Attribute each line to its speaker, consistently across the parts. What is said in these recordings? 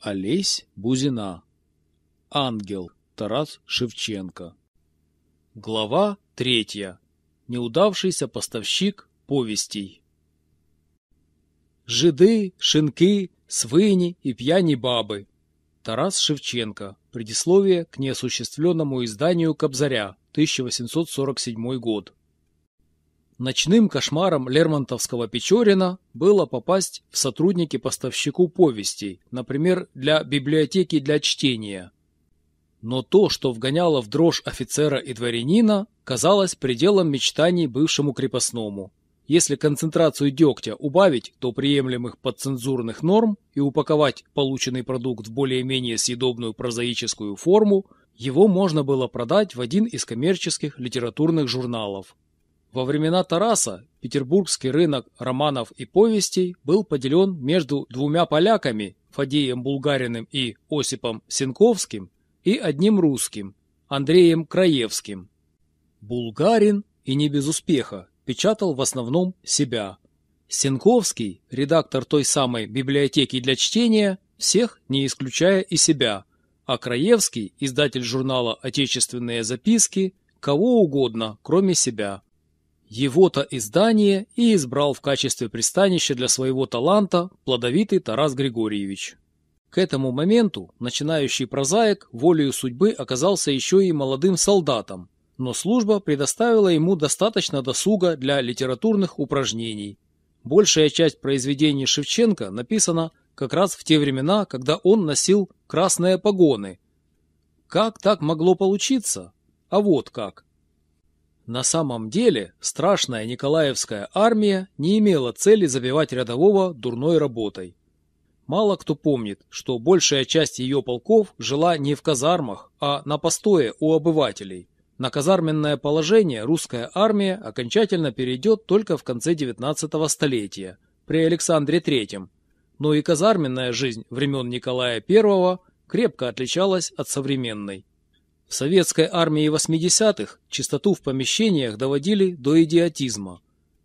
Speaker 1: Олесь Бузина. Ангел. Тарас Шевченко. Глава третья. Неудавшийся поставщик повестей. Жиди, шинки, свині и пьяни бабы. Тарас Шевченко. Предисловие к неосуществленному изданию Кобзаря. 1847 год. Ночным кошмаром Лермонтовского Печорина было попасть в сотрудники поставщику повестей, например, для библиотеки для чтения. Но то, что вгоняло в дрожь офицера и дворянина, казалось пределом мечтаний бывшему крепостному. Если концентрацию дегтя убавить до приемлемых подцензурных норм и упаковать полученный продукт в более-менее съедобную прозаическую форму, его можно было продать в один из коммерческих литературных журналов. Во времена Тараса петербургский рынок романов и повестей был поделен между двумя поляками, Фадеем Булгариным и Осипом Сенковским, и одним русским, Андреем Краевским. Булгарин, и не без успеха, печатал в основном себя. Сенковский, редактор той самой библиотеки для чтения, всех не исключая и себя, а Краевский, издатель журнала «Отечественные записки», кого угодно, кроме себя. Его-то издание и избрал в качестве пристанища для своего таланта плодовитый Тарас Григорьевич. К этому моменту начинающий прозаик волею судьбы оказался еще и молодым солдатом, но служба предоставила ему достаточно досуга для литературных упражнений. Большая часть произведений Шевченко написана как раз в те времена, когда он носил красные погоны. Как так могло получиться? А вот как. На самом деле, страшная Николаевская армия не имела цели забивать рядового дурной работой. Мало кто помнит, что большая часть ее полков жила не в казармах, а на постое у обывателей. На казарменное положение русская армия окончательно перейдет только в конце XIX столетия, при Александре III, но и казарменная жизнь времен Николая I крепко отличалась от современной. В советской армии 80-х чистоту в помещениях доводили до идиотизма.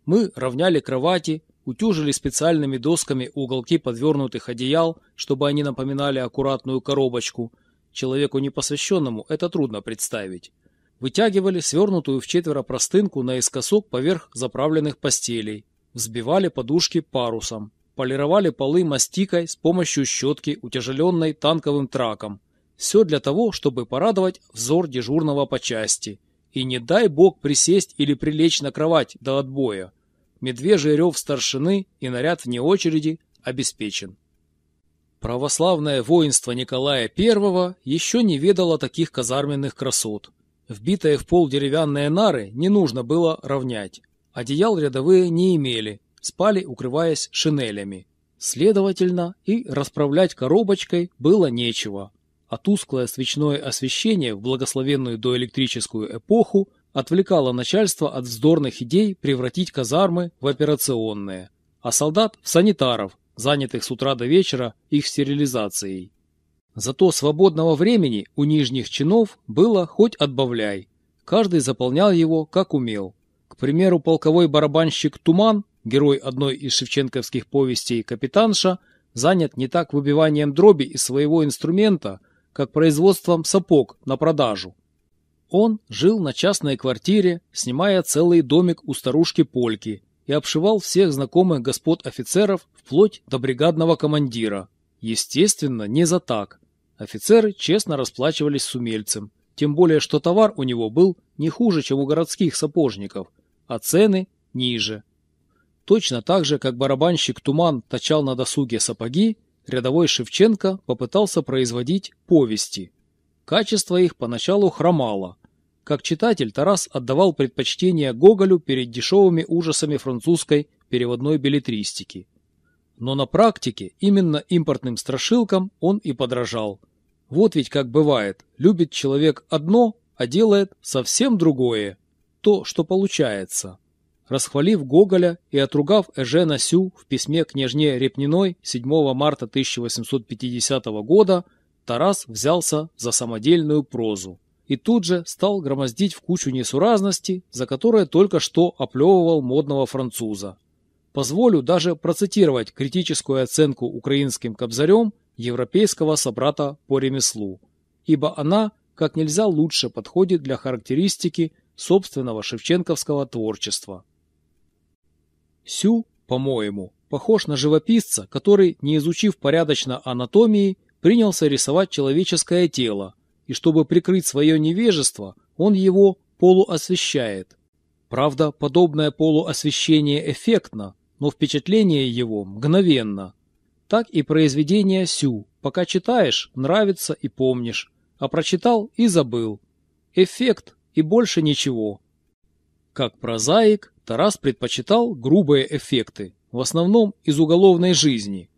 Speaker 1: Мы равняли кровати, утюжили специальными досками уголки подвернутых одеял, чтобы они напоминали аккуратную коробочку. Человеку непосвященному это трудно представить. Вытягивали свернутую в четверо простынку наискосок поверх заправленных постелей. Взбивали подушки парусом. Полировали полы мастикой с помощью щетки, утяжеленной танковым траком. Все для того, чтобы порадовать взор дежурного по части. И не дай бог присесть или прилечь на кровать до отбоя. Медвежий рев старшины и наряд вне очереди обеспечен. Православное воинство Николая I еще не ведало таких казарменных красот. Вбитые в пол деревянные нары не нужно было равнять. Одеял рядовые не имели, спали, укрываясь шинелями. Следовательно, и расправлять коробочкой было нечего, а тусклое свечное освещение в благословенную доэлектрическую эпоху отвлекало начальство от вздорных идей превратить казармы в операционные, а солдат в санитаров, занятых с утра до вечера их стерилизацией. Зато свободного времени у нижних чинов было хоть отбавляй. Каждый заполнял его, как умел. К примеру, полковой барабанщик Туман, герой одной из шевченковских повестей «Капитанша», занят не так выбиванием дроби из своего инструмента, как производством сапог на продажу. Он жил на частной квартире, снимая целый домик у старушки Польки и обшивал всех знакомых господ офицеров вплоть до бригадного командира. Естественно, не за так. Офицеры честно расплачивались с умельцем, тем более что товар у него был не хуже, чем у городских сапожников, а цены ниже. Точно так же, как барабанщик Туман точал на досуге сапоги, рядовой Шевченко попытался производить повести. Качество их поначалу хромало. Как читатель Тарас отдавал предпочтение Гоголю перед дешевыми ужасами французской переводной билетристики. Но на практике именно импортным страшилкам он и подражал. Вот ведь как бывает, любит человек одно, а делает совсем другое. То, что получается. Расхвалив Гоголя и отругав Эжена Сю в письме княжне Репниной 7 марта 1850 года, Тарас взялся за самодельную прозу и тут же стал громоздить в кучу несуразности, за которые только что оплевывал модного француза. Позволю даже процитировать критическую оценку украинским кобзарем европейского собрата по ремеслу, ибо она как нельзя лучше подходит для характеристики собственного шевченковского творчества. Сю, по-моему, похож на живописца, который, не изучив порядочно анатомии, принялся рисовать человеческое тело, и чтобы прикрыть свое невежество, он его полуосвещает. Правда, подобное полуосвещение эффектно, но впечатление его мгновенно. Так и произведение Сю, пока читаешь, нравится и помнишь, а прочитал и забыл. Эффект и больше ничего. Как прозаик, Тарас предпочитал грубые эффекты, в основном из уголовной жизни.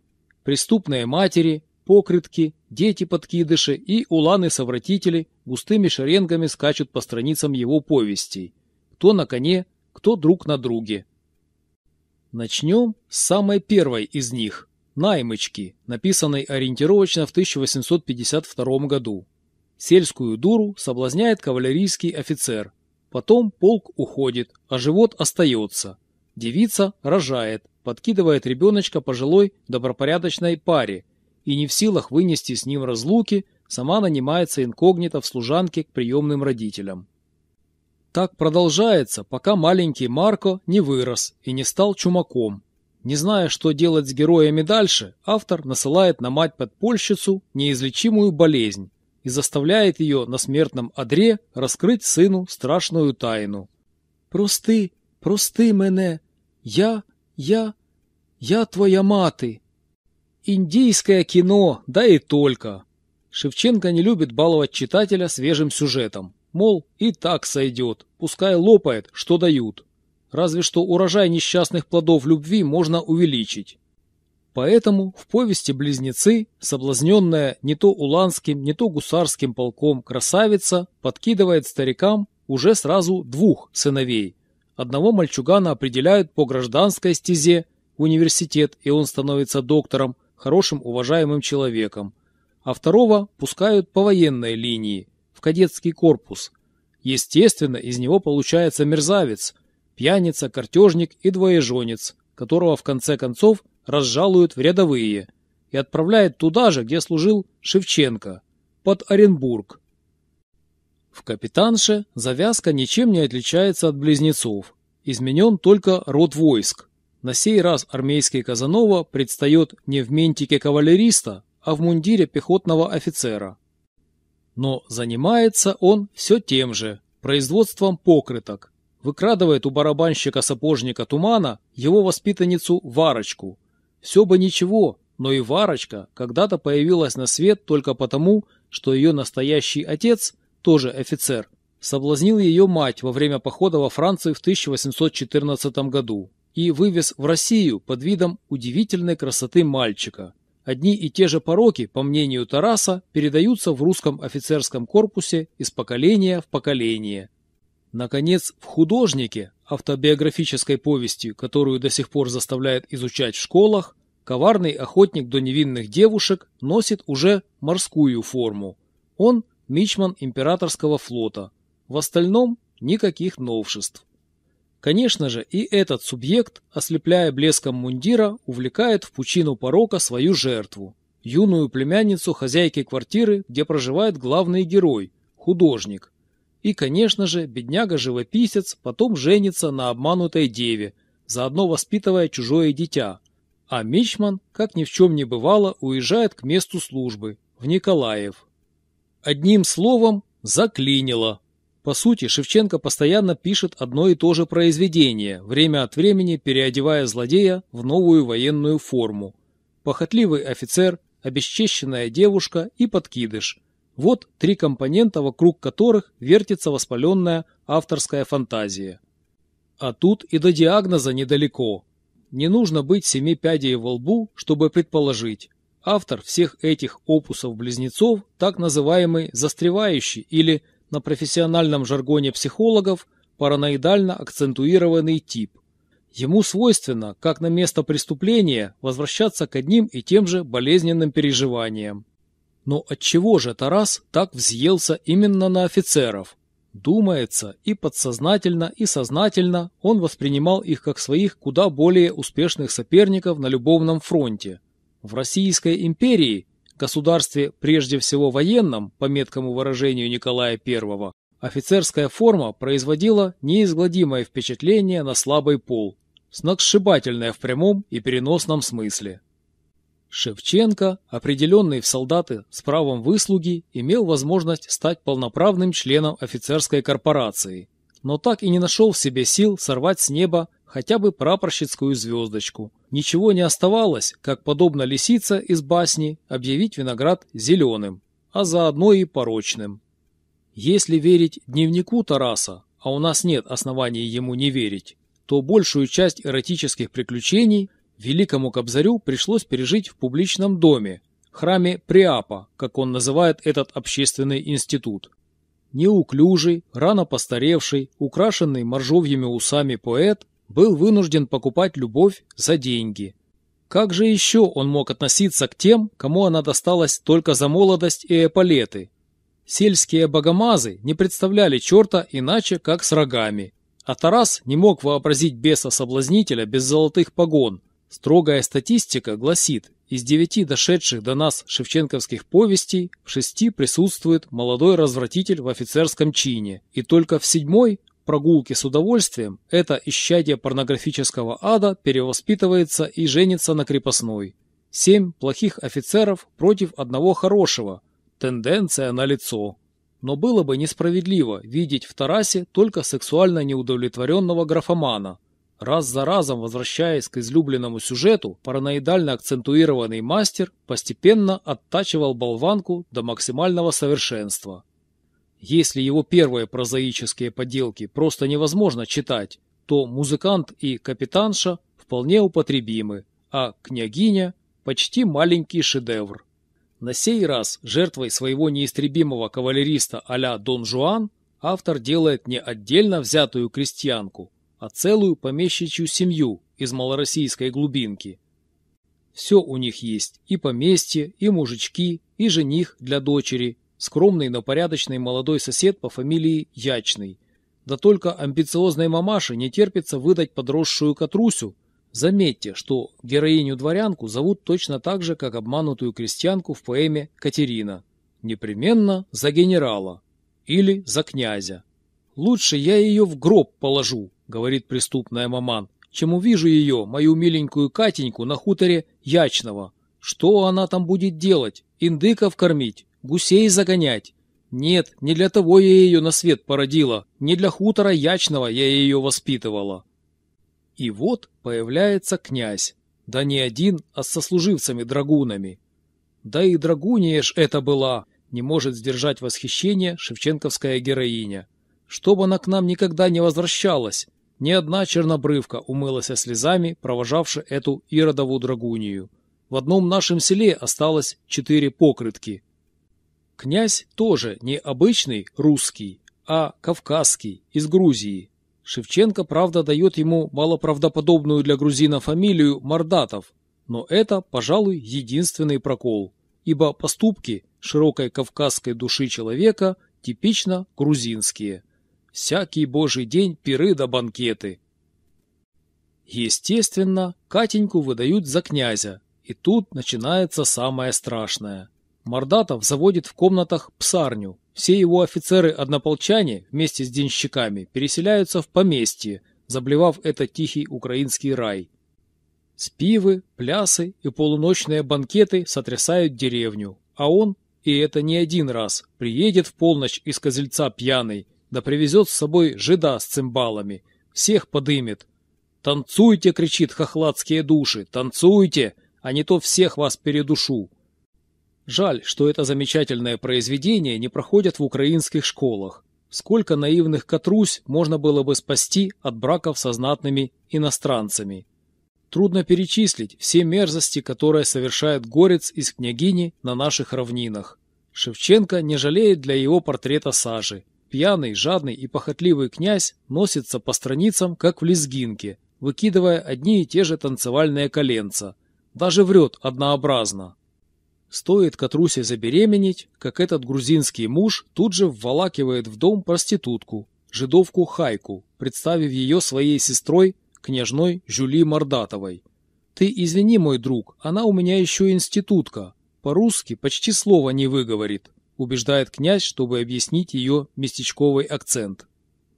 Speaker 1: Преступные матери, покрытки, дети-подкидыши и уланы-совратители густыми шеренгами скачут по страницам его повестей. Кто на коне, кто друг на друге. Начнем с самой первой из них – «Наймычки», написанной ориентировочно в 1852 году. Сельскую дуру соблазняет кавалерийский офицер. Потом полк уходит, а живот остается. Девица рожает, подкидывает ребеночка пожилой добропорядочной паре и не в силах вынести с ним разлуки, сама нанимается инкогнито в служанке к приемным родителям. Так продолжается, пока маленький Марко не вырос и не стал чумаком. Не зная, что делать с героями дальше, автор насылает на мать-подпольщицу неизлечимую болезнь и заставляет ее на смертном одре раскрыть сыну страшную тайну. «Прости, прости мене, я, я, я твоя мати». Индийское кино, да и только. Шевченко не любит баловать читателя свежим сюжетом. Мол, и так сойдет, пускай лопает, что дают. Разве что урожай несчастных плодов любви можно увеличить. Поэтому в повести «Близнецы» соблазненная не то уланским, не то гусарским полком красавица подкидывает старикам уже сразу двух сыновей. Одного мальчугана определяют по гражданской стезе в университет, и он становится доктором, хорошим уважаемым человеком. А второго пускают по военной линии, в кадетский корпус. Естественно, из него получается мерзавец, пьяница, картежник и двоеженец, которого в конце концов разжалуют в рядовые и отправляют туда же, где служил Шевченко, под Оренбург. В «Капитанше» завязка ничем не отличается от близнецов. Изменен только род войск. На сей раз армейский Казанова предстает не в ментике кавалериста, а в мундире пехотного офицера. Но занимается он все тем же, производством покрыток. Выкрадывает у барабанщика-сапожника Тумана его воспитанницу Варочку. Все бы ничего, но и Варочка когда-то появилась на свет только потому, что ее настоящий отец, тоже офицер, соблазнил ее мать во время похода во Францию в 1814 году и вывез в Россию под видом удивительной красоты мальчика, Одни и те же пороки, по мнению Тараса, передаются в русском офицерском корпусе из поколения в поколение. Наконец, в «Художнике», автобиографической повести, которую до сих пор заставляют изучать в школах, коварный охотник до невинных девушек носит уже морскую форму. Он – мичман императорского флота. В остальном – никаких новшеств. Конечно же, и этот субъект, ослепляя блеском мундира, увлекает в пучину порока свою жертву, юную племянницу хозяйки квартиры, где проживает главный герой, художник. И, конечно же, бедняга-живописец потом женится на обманутой деве, заодно воспитывая чужое дитя. А Мичман, как ни в чем не бывало, уезжает к месту службы, в Николаев. Одним словом, заклинило. По сути, Шевченко постоянно пишет одно и то же произведение, время от времени переодевая злодея в новую военную форму. Похотливый офицер, обесчещенная девушка и подкидыш. Вот три компонента, вокруг которых вертится воспаленная авторская фантазия. А тут и до диагноза недалеко. Не нужно быть семи пядей во лбу, чтобы предположить. Автор всех этих опусов-близнецов так называемый застревающий или на профессиональном жаргоне психологов параноидально акцентуированный тип. Ему свойственно, как на место преступления, возвращаться к одним и тем же болезненным переживаниям. Но отчего же Тарас так взъелся именно на офицеров? Думается, и подсознательно, и сознательно он воспринимал их как своих куда более успешных соперников на любовном фронте. В Российской империи государстве прежде всего военном, по меткому выражению Николая I, офицерская форма производила неизгладимое впечатление на слабый пол, сногсшибательное в прямом и переносном смысле. Шевченко, определенный в солдаты с правом выслуги, имел возможность стать полноправным членом офицерской корпорации, но так и не нашел в себе сил сорвать с неба хотя бы прапорщицкую звездочку. Ничего не оставалось, как, подобно лисица из басни, объявить виноград зеленым, а заодно и порочным. Если верить дневнику Тараса, а у нас нет оснований ему не верить, то большую часть эротических приключений великому Кобзарю пришлось пережить в публичном доме, храме Приапа, как он называет этот общественный институт. Неуклюжий, рано постаревший, украшенный моржовьими усами поэт был вынужден покупать любовь за деньги. Как же еще он мог относиться к тем, кому она досталась только за молодость и эполеты? Сельские богомазы не представляли черта иначе, как с рогами. А Тарас не мог вообразить беса-соблазнителя без золотых погон. Строгая статистика гласит, из девяти дошедших до нас шевченковских повестей в шести присутствует молодой развратитель в офицерском чине, и только в седьмой прогулки с удовольствием, это исчадие порнографического ада перевоспитывается и женится на крепостной. Семь плохих офицеров против одного хорошего. Тенденция на лицо. Но было бы несправедливо видеть в Тарасе только сексуально неудовлетворенного графомана. Раз за разом возвращаясь к излюбленному сюжету, параноидально акцентуированный мастер постепенно оттачивал болванку до максимального совершенства. Если его первые прозаические поделки просто невозможно читать, то музыкант и капитанша вполне употребимы, а княгиня – почти маленький шедевр. На сей раз жертвой своего неистребимого кавалериста а-ля Дон Жуан автор делает не отдельно взятую крестьянку, а целую помещичью семью из малороссийской глубинки. Все у них есть, и поместье, и мужички, и жених для дочери, скромный, но порядочный молодой сосед по фамилии Ячный. Да только амбициозной мамаше не терпится выдать подросшую Катрусю. Заметьте, что героиню-дворянку зовут точно так же, как обманутую крестьянку в поэме «Катерина». Непременно за генерала или за князя. «Лучше я ее в гроб положу», — говорит преступная маман, «чем увижу ее, мою миленькую Катеньку, на хуторе Ячного. Что она там будет делать? Индыков кормить? гусей загонять. Нет, не для того я ее на свет породила, не для хутора ячного я ее воспитывала. И вот появляется князь, да не один, а с сослуживцами-драгунами. Да и драгуния ж это была, не может сдержать восхищение шевченковская героиня. Чтоб она к нам никогда не возвращалась, ни одна чернобрывка умылась слезами, провожавши эту иродову драгунию. В одном нашем селе осталось четыре покрытки – Князь тоже не обычный русский, а кавказский, из Грузии. Шевченко, правда, дает ему малоправдоподобную для грузина фамилию Мордатов, но это, пожалуй, единственный прокол, ибо поступки широкой кавказской души человека типично грузинские. Всякий божий день пиры да банкеты. Естественно, Катеньку выдают за князя, и тут начинается самое страшное – Мордатов заводит в комнатах псарню. Все его офицеры-однополчане вместе с денщиками переселяются в поместье, заблевав этот тихий украинский рай. Спивы, плясы и полуночные банкеты сотрясают деревню, а он, и это не один раз, приедет в полночь из Козельца пьяный, да привезет с собой жида с цимбалами, всех подымет. «Танцуйте!» — кричит хохладские души, «танцуйте, а не то всех вас передушу!» Жаль, что это замечательное произведение не проходит в украинских школах. Сколько наивных Катрусь можно было бы спасти от браков со знатными иностранцами. Трудно перечислить все мерзости, которые совершает горец из княгини на наших равнинах. Шевченко не жалеет для его портрета сажи. Пьяный, жадный и похотливый князь носится по страницам, как в лезгинке, выкидывая одни и те же танцевальные коленца. Даже врет однообразно. Стоит Катрусе забеременеть, как этот грузинский муж тут же вволакивает в дом проститутку, жидовку Хайку, представив ее своей сестрой, княжной Жюли Мордатовой. «Ты извини, мой друг, она у меня еще институтка, По-русски почти слова не выговорит, убеждает князь, чтобы объяснить ее местечковый акцент.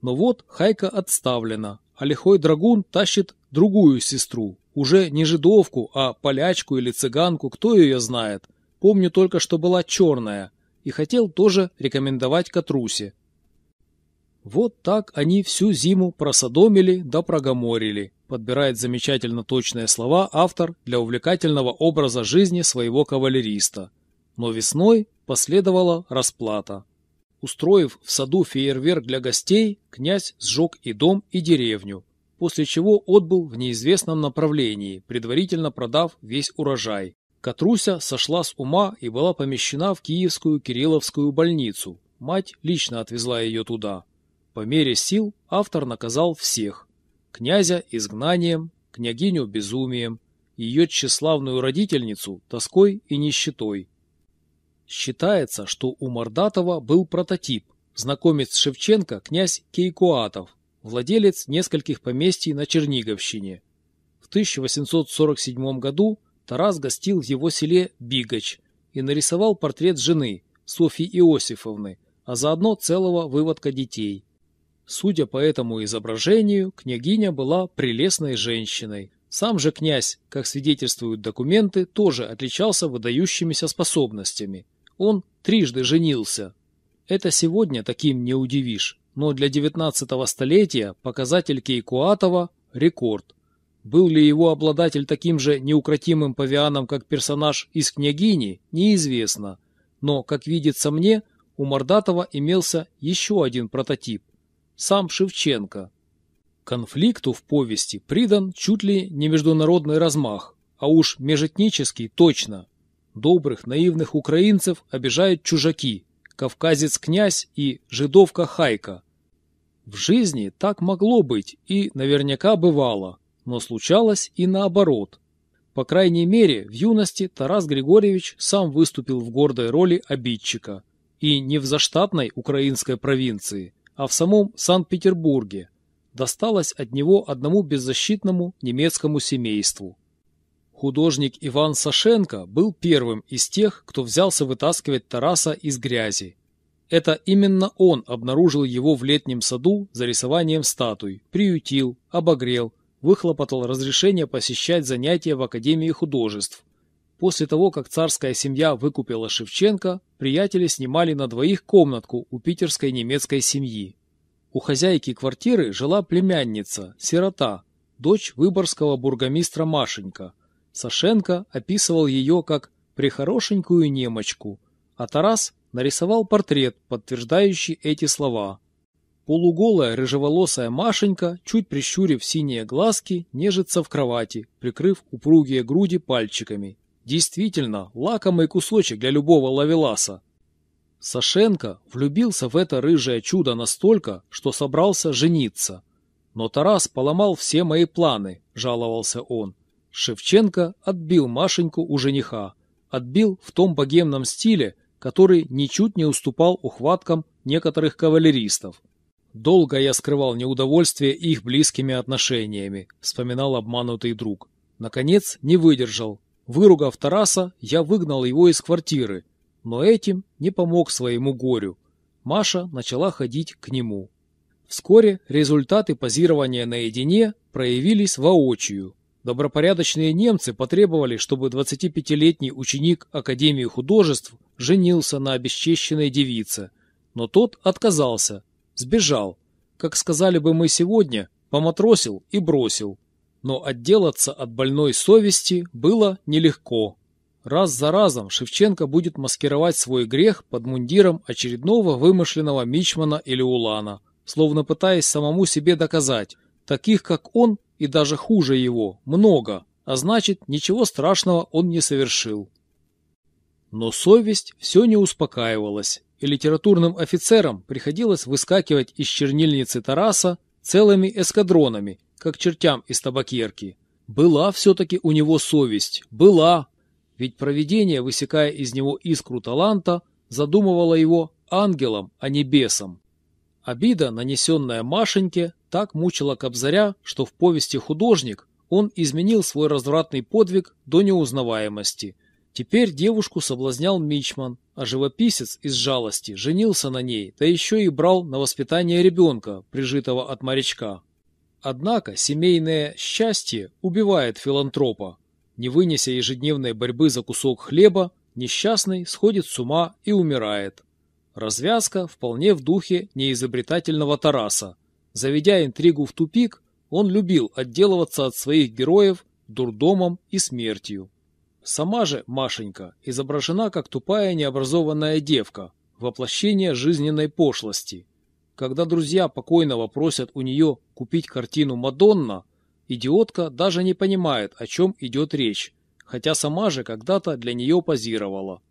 Speaker 1: Но вот Хайка отставлена, а лихой драгун тащит другую сестру, уже не жидовку, а полячку или цыганку, кто ее знает. Помню только, что была черная, и хотел тоже рекомендовать Катрусе. Вот так они всю зиму просодомили да прогоморили, подбирает замечательно точные слова автор для увлекательного образа жизни своего кавалериста. Но весной последовала расплата. Устроив в саду фейерверк для гостей, князь сжег и дом, и деревню, после чего отбыл в неизвестном направлении, предварительно продав весь урожай. Катруся сошла с ума и была помещена в Киевскую Кирилловскую больницу. Мать лично отвезла ее туда. По мере сил автор наказал всех. Князя изгнанием, княгиню безумием, ее тщеславную родительницу тоской и нищетой. Считается, что у Мордатова был прототип, знакомец Шевченко князь Кейкуатов, владелец нескольких поместий на Черниговщине. В 1847 году Тарас гостил в его селе Бигач и нарисовал портрет жены Софьи Иосифовны, а заодно целого выводка детей. Судя по этому изображению, княгиня была прелестной женщиной. Сам же князь, как свидетельствуют документы, тоже отличался выдающимися способностями. Он трижды женился. Это сегодня таким не удивишь, но для 19 столетия показатель Кейкуатова – рекорд. Был ли его обладатель таким же неукротимым павианом, как персонаж из «Княгини», неизвестно. Но, как видится мне, у Мордатова имелся еще один прототип – сам Шевченко. Конфликту в повести придан чуть ли не международный размах, а уж межэтнический точно. Добрых, наивных украинцев обижают чужаки, кавказец-князь и жидовка-хайка. В жизни так могло быть и наверняка бывало, но случалось и наоборот. По крайней мере, в юности Тарас Григорьевич сам выступил в гордой роли обидчика. И не в заштатной украинской провинции, а в самом Санкт-Петербурге. Досталось от него одному беззащитному немецкому семейству. Художник Иван Сашенко был первым из тех, кто взялся вытаскивать Тараса из грязи. Это именно он обнаружил его в летнем саду за рисованием статуй, приютил, обогрел, выхлопотал разрешение посещать занятия в Академии художеств. После того, как царская семья выкупила Шевченко, приятели снимали на двоих комнатку у питерской немецкой семьи. У хозяйки квартиры жила племянница, сирота, дочь выборгского бургомистра Машенька – Сашенко описывал ее как «прихорошенькую немочку», а Тарас нарисовал портрет, подтверждающий эти слова. Полуголая рыжеволосая Машенька, чуть прищурив синие глазки, нежится в кровати, прикрыв упругие груди пальчиками. Действительно, лакомый кусочек для любого лавеласа. Сашенко влюбился в это рыжее чудо настолько, что собрался жениться. Но Тарас поломал все мои планы, жаловался он. Шевченко отбил Машеньку у жениха, отбил в том богемном стиле, который ничуть не уступал ухваткам некоторых кавалеристов. «Долго я скрывал неудовольствие их близкими отношениями», — вспоминал обманутый друг. Наконец, не выдержал. Выругав Тараса, я выгнал его из квартиры, но этим не помог своему горю. Маша начала ходить к нему. Вскоре результаты позирования наедине проявились воочию. Добропорядочные немцы потребовали, чтобы 25-летний ученик Академии художеств женился на обесчещенной девице, но тот отказался, сбежал. Как сказали бы мы сегодня, поматросил и бросил. Но отделаться от больной совести было нелегко. Раз за разом Шевченко будет маскировать свой грех под мундиром очередного вымышленного мичмана или улана, словно пытаясь самому себе доказать, таких как он и даже хуже его, много, а значит, ничего страшного он не совершил. Но совесть все не успокаивалась, и литературным офицерам приходилось выскакивать из чернильницы Тараса целыми эскадронами, как чертям из табакерки. Была все-таки у него совесть, была, ведь провидение, высекая из него искру таланта, задумывало его ангелом, а не бесом. Обида, нанесенная Машеньке, так мучила Кобзаря, что в повести «Художник» он изменил свой развратный подвиг до неузнаваемости. Теперь девушку соблазнял Мичман, а живописец из жалости женился на ней, да еще и брал на воспитание ребенка, прижитого от морячка. Однако семейное счастье убивает филантропа. Не вынеся ежедневной борьбы за кусок хлеба, несчастный сходит с ума и умирает. Развязка вполне в духе неизобретательного Тараса. Заведя интригу в тупик, он любил отделываться от своих героев дурдомом и смертью. Сама же Машенька изображена как тупая необразованная девка, воплощение жизненной пошлости. Когда друзья покойного просят у нее купить картину «Мадонна», идиотка даже не понимает, о чем идет речь, хотя сама же когда-то для нее позировала.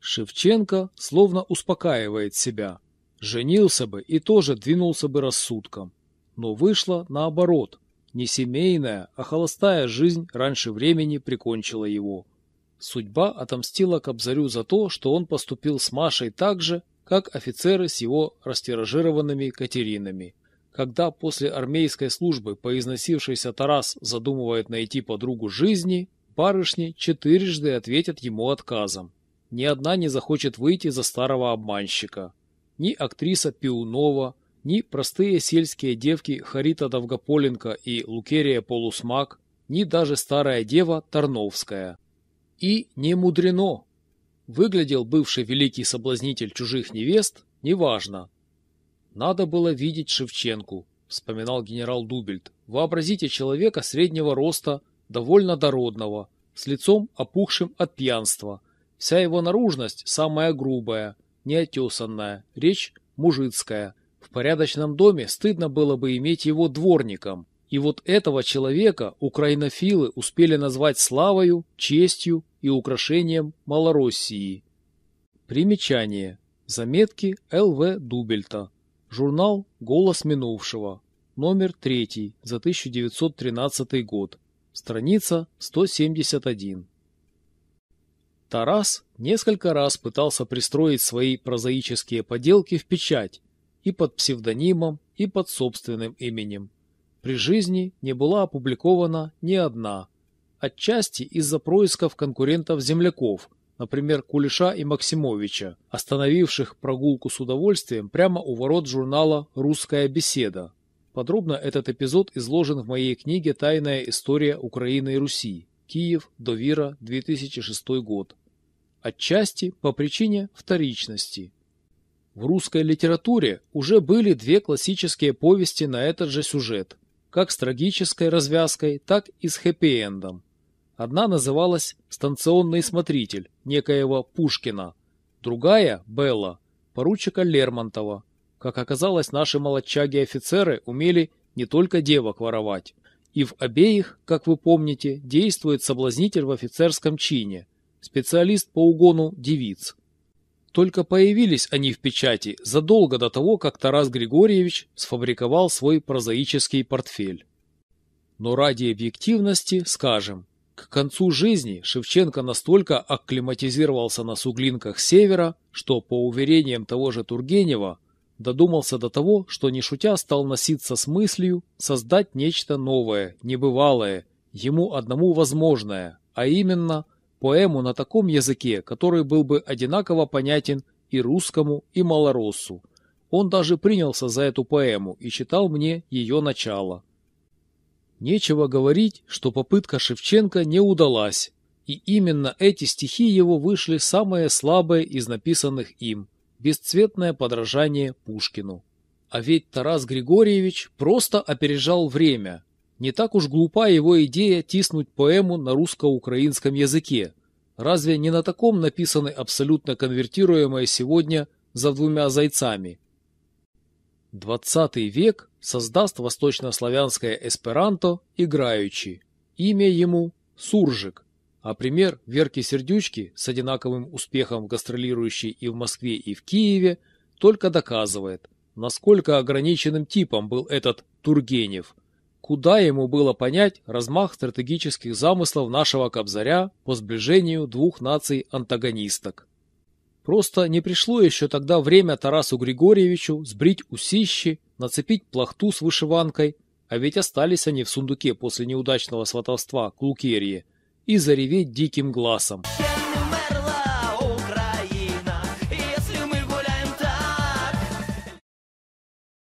Speaker 1: Шевченко словно успокаивает себя. Женился бы и тоже двинулся бы рассудком. Но вышло наоборот – не семейная, а холостая жизнь раньше времени прикончила его. Судьба отомстила Кобзарю за то, что он поступил с Машей так же, как офицеры с его растиражированными Катеринами. Когда после армейской службы поизносившийся Тарас задумывает найти подругу жизни, барышни четырежды ответят ему отказом. Ни одна не захочет выйти за старого обманщика. Ни актриса Пиунова, ни простые сельские девки Харита Довгополенко и Лукерия Полусмак, ни даже старая дева Тарновская. И не мудрено. Выглядел бывший великий соблазнитель чужих невест, неважно. Надо было видеть Шевченку, вспоминал генерал Дубельт. Вообразите человека среднего роста, довольно дородного, с лицом опухшим от пьянства. Вся его наружность самая грубая, неотесанная, речь мужицкая – в порядочном доме стыдно было бы иметь его дворником. И вот этого человека украинофилы успели назвать славою, честью и украшением Малороссии. Примечание. Заметки Л.В. Дубельта. Журнал «Голос минувшего». Номер 3 за 1913 год. Страница 171. Тарас несколько раз пытался пристроить свои прозаические поделки в печать, и под псевдонимом, и под собственным именем. При жизни не была опубликована ни одна. Отчасти из-за происков конкурентов-земляков, например, Кулеша и Максимовича, остановивших прогулку с удовольствием прямо у ворот журнала «Русская беседа». Подробно этот эпизод изложен в моей книге «Тайная история Украины и Руси. Киев, Довира, 2006 год». Отчасти по причине вторичности – в русской литературе уже были две классические повести на этот же сюжет, как с трагической развязкой, так и с хэппи-эндом. Одна называлась «Станционный смотритель» некоего Пушкина, другая – «Белла» поручика Лермонтова. Как оказалось, наши молодчаги-офицеры умели не только девок воровать. И в обеих, как вы помните, действует соблазнитель в офицерском чине, специалист по угону девиц. Только появились они в печати задолго до того, как Тарас Григорьевич сфабриковал свой прозаический портфель. Но ради объективности скажем, к концу жизни Шевченко настолько акклиматизировался на суглинках севера, что, по уверениям того же Тургенева, додумался до того, что не шутя стал носиться с мыслью создать нечто новое, небывалое, ему одному возможное, а именно – поэму на таком языке, который был бы одинаково понятен и русскому, и малороссу. Он даже принялся за эту поэму и читал мне ее начало. Нечего говорить, что попытка Шевченко не удалась, и именно эти стихи его вышли самые слабые из написанных им, бесцветное подражание Пушкину. А ведь Тарас Григорьевич просто опережал время, не так уж глупа его идея тиснуть поэму на русско-украинском языке. Разве не на таком написаны абсолютно конвертируемые сегодня «За двумя зайцами»? Двадцатый век создаст восточнославянское эсперанто играючи. Имя ему Суржик, а пример Верки Сердючки с одинаковым успехом гастролирующей и в Москве, и в Киеве только доказывает, насколько ограниченным типом был этот Тургенев – Куда ему было понять размах стратегических замыслов нашего Кобзаря по сближению двух наций-антагонисток? Просто не пришло еще тогда время Тарасу Григорьевичу сбрить усищи, нацепить плахту с вышиванкой, а ведь остались они в сундуке после неудачного сватовства к Лукерье, и зареветь диким глазом.